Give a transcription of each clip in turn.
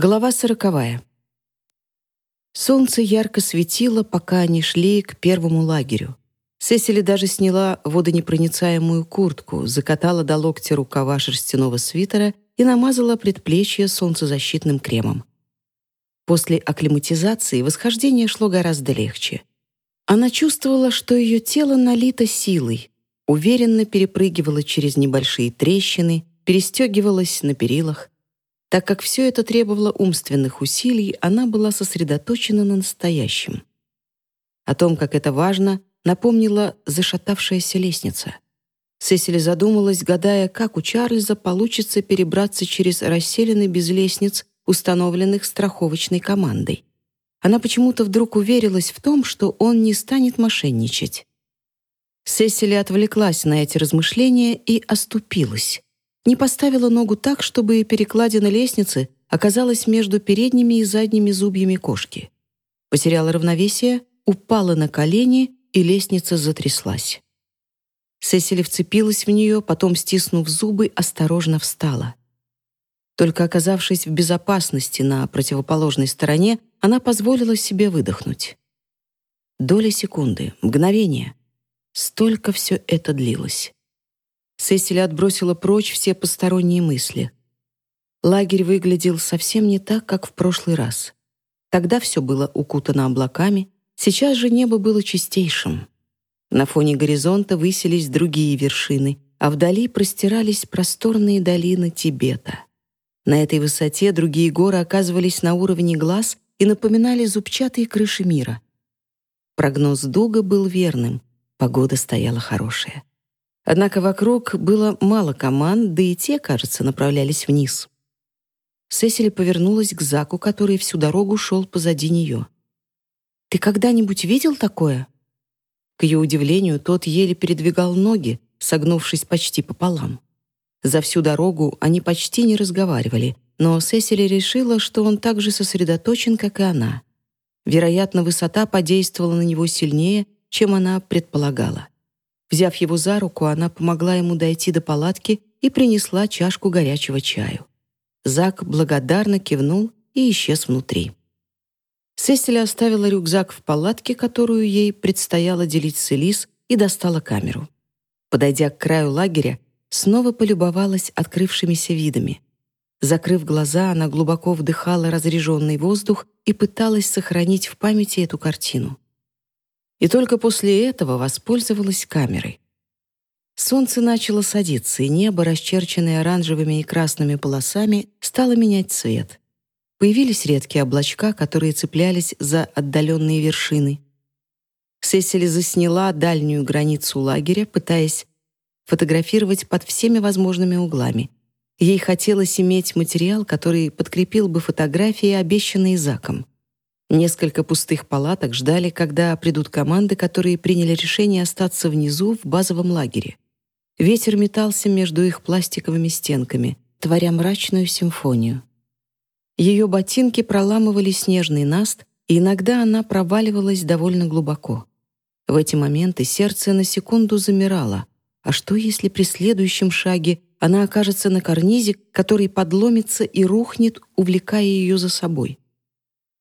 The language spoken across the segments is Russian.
Глава сороковая. Солнце ярко светило, пока они шли к первому лагерю. Сесили даже сняла водонепроницаемую куртку, закатала до локтя рукава шерстяного свитера и намазала предплечье солнцезащитным кремом. После акклиматизации восхождение шло гораздо легче. Она чувствовала, что ее тело налито силой, уверенно перепрыгивала через небольшие трещины, перестегивалась на перилах. Так как все это требовало умственных усилий, она была сосредоточена на настоящем. О том, как это важно, напомнила зашатавшаяся лестница. Сесили задумалась, гадая, как у Чарльза получится перебраться через расселены без лестниц, установленных страховочной командой. Она почему-то вдруг уверилась в том, что он не станет мошенничать. Сесили отвлеклась на эти размышления и оступилась не поставила ногу так, чтобы перекладина лестницы оказалась между передними и задними зубьями кошки. Потеряла равновесие, упала на колени, и лестница затряслась. Сесили вцепилась в нее, потом, стиснув зубы, осторожно встала. Только оказавшись в безопасности на противоположной стороне, она позволила себе выдохнуть. Доля секунды, мгновение. Столько все это длилось. Сесили отбросила прочь все посторонние мысли. Лагерь выглядел совсем не так, как в прошлый раз. Тогда все было укутано облаками, сейчас же небо было чистейшим. На фоне горизонта высились другие вершины, а вдали простирались просторные долины Тибета. На этой высоте другие горы оказывались на уровне глаз и напоминали зубчатые крыши мира. Прогноз Дуга был верным, погода стояла хорошая. Однако вокруг было мало команд, да и те, кажется, направлялись вниз. Сесили повернулась к Заку, который всю дорогу шел позади нее. «Ты когда-нибудь видел такое?» К ее удивлению, тот еле передвигал ноги, согнувшись почти пополам. За всю дорогу они почти не разговаривали, но Сесили решила, что он так же сосредоточен, как и она. Вероятно, высота подействовала на него сильнее, чем она предполагала. Взяв его за руку, она помогла ему дойти до палатки и принесла чашку горячего чаю. Зак благодарно кивнул и исчез внутри. Сесили оставила рюкзак в палатке, которую ей предстояло делить с Элис, и достала камеру. Подойдя к краю лагеря, снова полюбовалась открывшимися видами. Закрыв глаза, она глубоко вдыхала разреженный воздух и пыталась сохранить в памяти эту картину и только после этого воспользовалась камерой. Солнце начало садиться, и небо, расчерченное оранжевыми и красными полосами, стало менять цвет. Появились редкие облачка, которые цеплялись за отдаленные вершины. Сесили засняла дальнюю границу лагеря, пытаясь фотографировать под всеми возможными углами. Ей хотелось иметь материал, который подкрепил бы фотографии, обещанные Заком. Несколько пустых палаток ждали, когда придут команды, которые приняли решение остаться внизу в базовом лагере. Ветер метался между их пластиковыми стенками, творя мрачную симфонию. Ее ботинки проламывали снежный наст, и иногда она проваливалась довольно глубоко. В эти моменты сердце на секунду замирало. А что, если при следующем шаге она окажется на карнизе, который подломится и рухнет, увлекая ее за собой?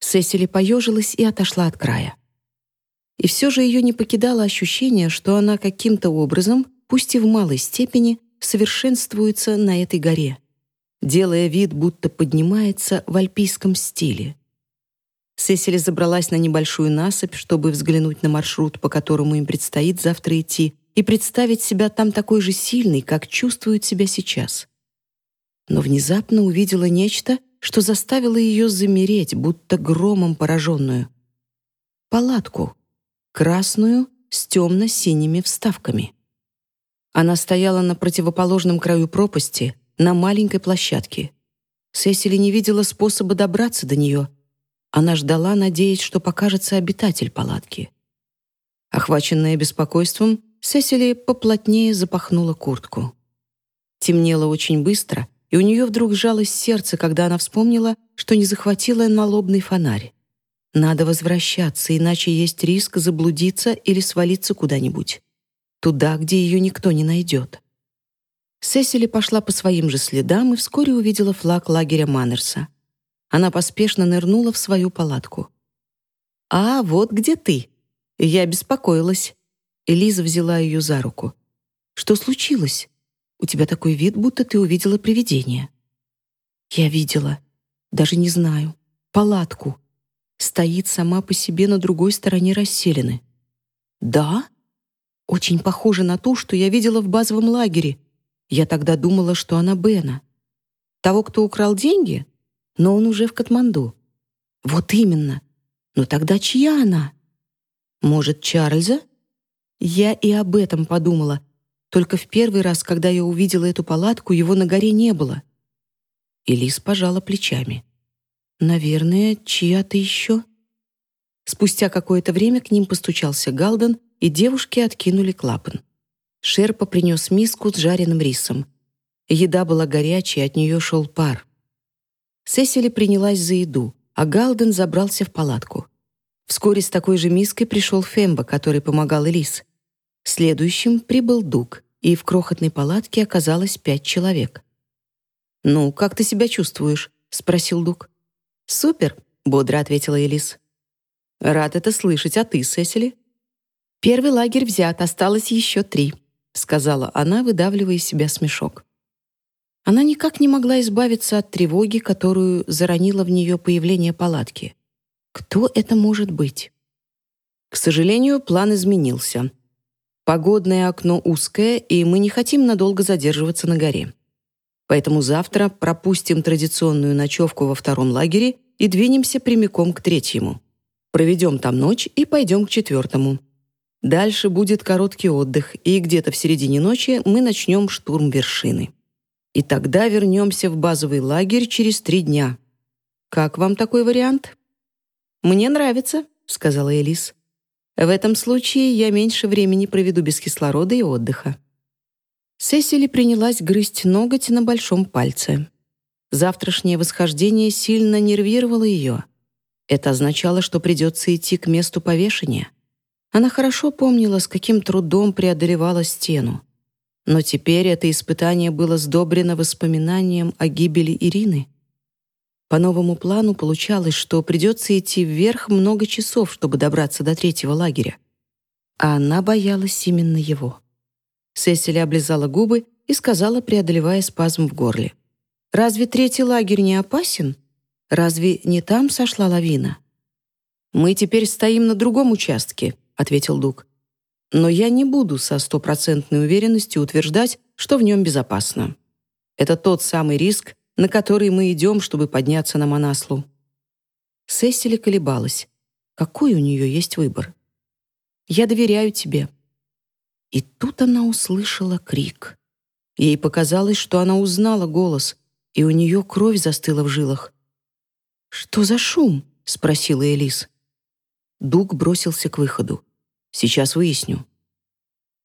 Сесили поежилась и отошла от края. И все же ее не покидало ощущение, что она каким-то образом, пусть и в малой степени, совершенствуется на этой горе, делая вид, будто поднимается в альпийском стиле. Сесили забралась на небольшую насыпь, чтобы взглянуть на маршрут, по которому им предстоит завтра идти, и представить себя там такой же сильной, как чувствует себя сейчас. Но внезапно увидела нечто — что заставило ее замереть, будто громом пораженную. Палатку. Красную с темно-синими вставками. Она стояла на противоположном краю пропасти, на маленькой площадке. Сесили не видела способа добраться до нее. Она ждала, надеясь, что покажется обитатель палатки. Охваченная беспокойством, Сесили поплотнее запахнула куртку. Темнело очень быстро — и у нее вдруг сжалось сердце, когда она вспомнила, что не захватила налобный фонарь. Надо возвращаться, иначе есть риск заблудиться или свалиться куда-нибудь. Туда, где ее никто не найдет. Сесили пошла по своим же следам и вскоре увидела флаг лагеря Маннерса. Она поспешно нырнула в свою палатку. «А, вот где ты!» Я беспокоилась. Элиза взяла ее за руку. «Что случилось? У тебя такой вид, будто ты увидела привидение». «Я видела. Даже не знаю. Палатку. Стоит сама по себе на другой стороне расселены». «Да?» «Очень похоже на ту, что я видела в базовом лагере. Я тогда думала, что она Бена. Того, кто украл деньги? Но он уже в Катманду». «Вот именно. Но тогда чья она?» «Может, Чарльза?» Я и об этом подумала. Только в первый раз, когда я увидела эту палатку, его на горе не было. Элис пожала плечами. «Наверное, чья-то еще?» Спустя какое-то время к ним постучался Галден, и девушки откинули клапан. Шерпа принес миску с жареным рисом. Еда была горячей, от нее шел пар. Сесили принялась за еду, а Галден забрался в палатку. Вскоре с такой же миской пришел Фемба, который помогал Элис. Следующим прибыл Дуг, и в крохотной палатке оказалось пять человек. «Ну, как ты себя чувствуешь?» — спросил Дуг. «Супер», — бодро ответила Элис. «Рад это слышать, а ты, Сесили?» «Первый лагерь взят, осталось еще три», — сказала она, выдавливая из себя смешок. Она никак не могла избавиться от тревоги, которую заронило в нее появление палатки. Кто это может быть? К сожалению, план изменился. Погодное окно узкое, и мы не хотим надолго задерживаться на горе. Поэтому завтра пропустим традиционную ночевку во втором лагере и двинемся прямиком к третьему. Проведем там ночь и пойдем к четвертому. Дальше будет короткий отдых, и где-то в середине ночи мы начнем штурм вершины. И тогда вернемся в базовый лагерь через три дня. Как вам такой вариант? «Мне нравится», — сказала Элис. «В этом случае я меньше времени проведу без кислорода и отдыха». Сесили принялась грызть ноготь на большом пальце. Завтрашнее восхождение сильно нервировало ее. Это означало, что придется идти к месту повешения. Она хорошо помнила, с каким трудом преодолевала стену. Но теперь это испытание было сдобрено воспоминанием о гибели Ирины. По новому плану получалось, что придется идти вверх много часов, чтобы добраться до третьего лагеря. А она боялась именно его. Сесили облизала губы и сказала, преодолевая спазм в горле. «Разве третий лагерь не опасен? Разве не там сошла лавина?» «Мы теперь стоим на другом участке», — ответил Дуг. «Но я не буду со стопроцентной уверенностью утверждать, что в нем безопасно. Это тот самый риск, на который мы идем, чтобы подняться на Манаслу». Сесили колебалась. Какой у нее есть выбор? «Я доверяю тебе», и тут она услышала крик. Ей показалось, что она узнала голос, и у нее кровь застыла в жилах. «Что за шум?» — спросила Элис. Дуг бросился к выходу. «Сейчас выясню».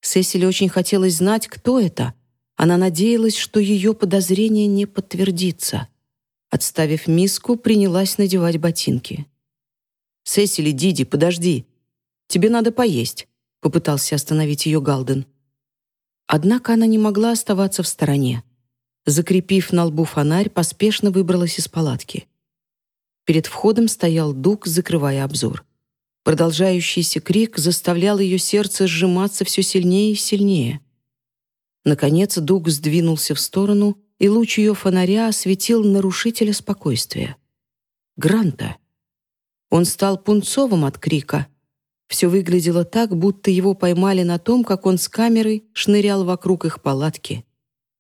Сесили очень хотелось знать, кто это. Она надеялась, что ее подозрение не подтвердится. Отставив миску, принялась надевать ботинки. «Сесили, Диди, подожди. Тебе надо поесть попытался остановить ее Галден. Однако она не могла оставаться в стороне. Закрепив на лбу фонарь, поспешно выбралась из палатки. Перед входом стоял Дуг, закрывая обзор. Продолжающийся крик заставлял ее сердце сжиматься все сильнее и сильнее. Наконец Дуг сдвинулся в сторону, и луч ее фонаря осветил нарушителя спокойствия. Гранта. Он стал пунцовым от крика, все выглядело так, будто его поймали на том, как он с камерой шнырял вокруг их палатки.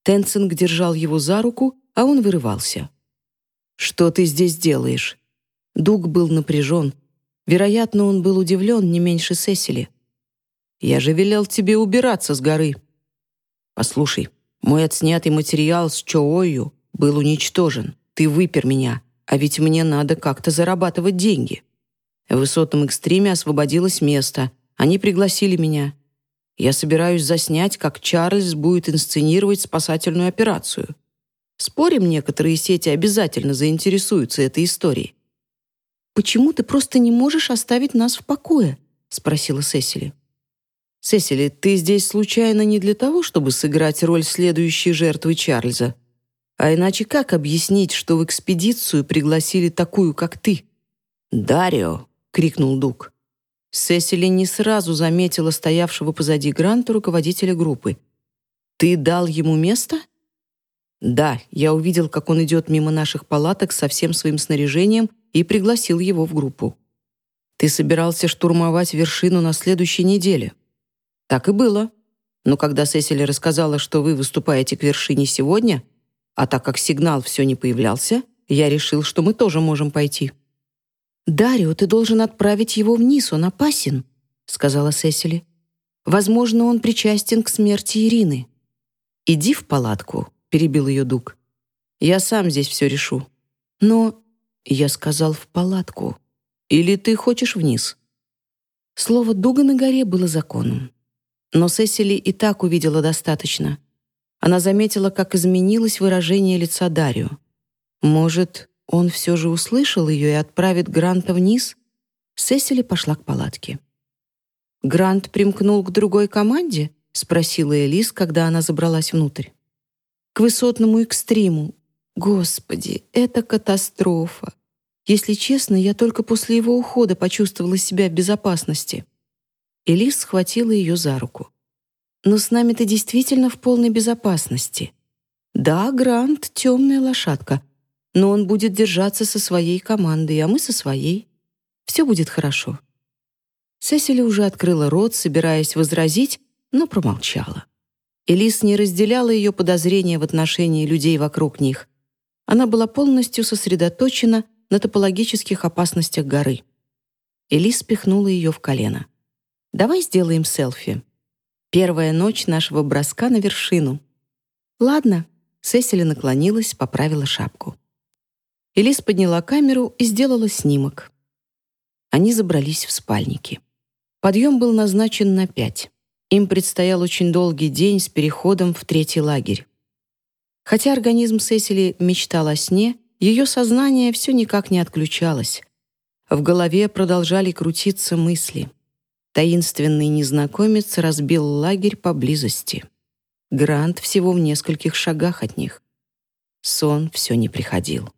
Тенцинг держал его за руку, а он вырывался. «Что ты здесь делаешь?» Дуг был напряжен. Вероятно, он был удивлен не меньше Сесили. «Я же велел тебе убираться с горы». «Послушай, мой отснятый материал с Чоою был уничтожен. Ты выпер меня, а ведь мне надо как-то зарабатывать деньги». В высотном экстриме освободилось место. Они пригласили меня. Я собираюсь заснять, как Чарльз будет инсценировать спасательную операцию. Спорим, некоторые сети обязательно заинтересуются этой историей. «Почему ты просто не можешь оставить нас в покое?» — спросила Сесили. «Сесили, ты здесь случайно не для того, чтобы сыграть роль следующей жертвы Чарльза?» А иначе как объяснить, что в экспедицию пригласили такую, как ты? «Дарио!» — крикнул Дуг. Сесили не сразу заметила стоявшего позади Гранта руководителя группы. «Ты дал ему место?» «Да, я увидел, как он идет мимо наших палаток со всем своим снаряжением и пригласил его в группу. Ты собирался штурмовать вершину на следующей неделе». «Так и было. Но когда Сесили рассказала, что вы выступаете к вершине сегодня, а так как сигнал все не появлялся, я решил, что мы тоже можем пойти». «Дарио, ты должен отправить его вниз, он опасен», — сказала Сесили. «Возможно, он причастен к смерти Ирины». «Иди в палатку», — перебил ее Дуг. «Я сам здесь все решу». «Но...» — я сказал в палатку. «Или ты хочешь вниз?» Слово Дуга на горе было законом. Но Сесили и так увидела достаточно. Она заметила, как изменилось выражение лица Дарио. Может, он все же услышал ее и отправит Гранта вниз? Сесили пошла к палатке. «Грант примкнул к другой команде?» — спросила Элис, когда она забралась внутрь. «К высотному экстриму. Господи, это катастрофа. Если честно, я только после его ухода почувствовала себя в безопасности». Элис схватила ее за руку. «Но с нами ты действительно в полной безопасности. Да, Грант — темная лошадка, но он будет держаться со своей командой, а мы со своей. Все будет хорошо». Сесили уже открыла рот, собираясь возразить, но промолчала. Элис не разделяла ее подозрения в отношении людей вокруг них. Она была полностью сосредоточена на топологических опасностях горы. Элис пихнула ее в колено. «Давай сделаем селфи. Первая ночь нашего броска на вершину». «Ладно», — Сесили наклонилась, поправила шапку. Элис подняла камеру и сделала снимок. Они забрались в спальники. Подъем был назначен на пять. Им предстоял очень долгий день с переходом в третий лагерь. Хотя организм Сесили мечтал о сне, ее сознание все никак не отключалось. В голове продолжали крутиться мысли. Таинственный незнакомец разбил лагерь поблизости. Грант всего в нескольких шагах от них. Сон все не приходил.